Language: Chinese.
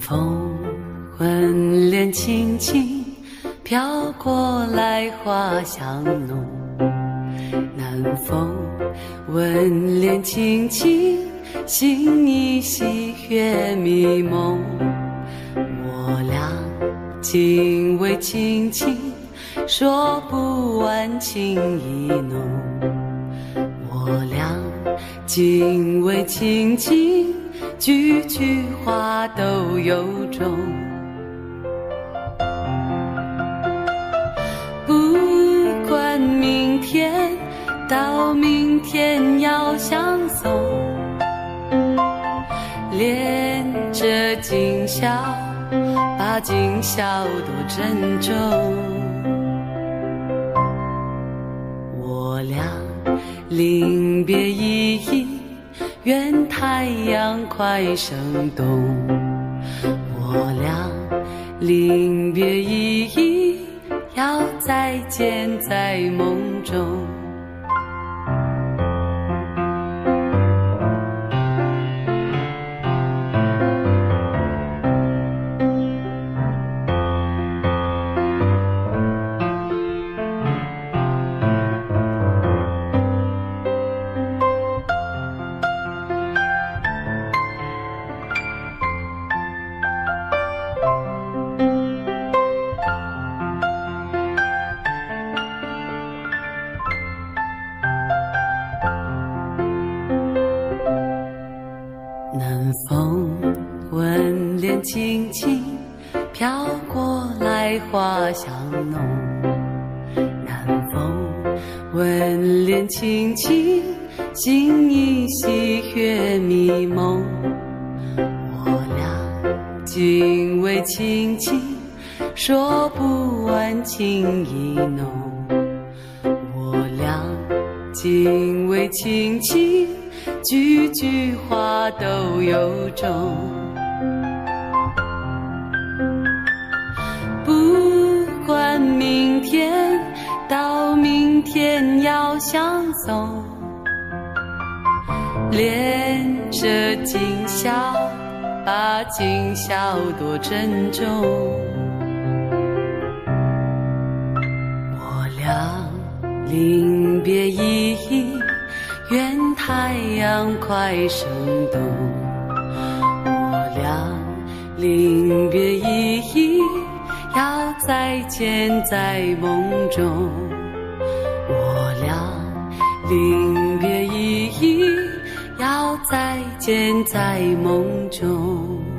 风吻脸轻轻飘过来，花香浓。南风吻脸轻轻，心依稀月迷蒙。我俩紧偎亲亲，说不完情意浓。我俩紧偎亲亲，句句话都有种。不管明天到明天要相送，恋着今宵，把今宵多珍重。我俩临别，愿太阳快升东。我俩临别依依。要再见在梦中。南风吻脸轻轻飘过来，花香浓。南风吻脸轻轻，心依稀月迷蒙。我俩紧偎亲亲，说不完情意浓。我俩紧偎亲亲。句句话都有种，不管明天到明天要相送，恋着今宵，把今宵多珍重。我俩临别依依。愿太阳快升东，我俩临别依依，要再见在梦中。我俩临别依依，要再见在梦中。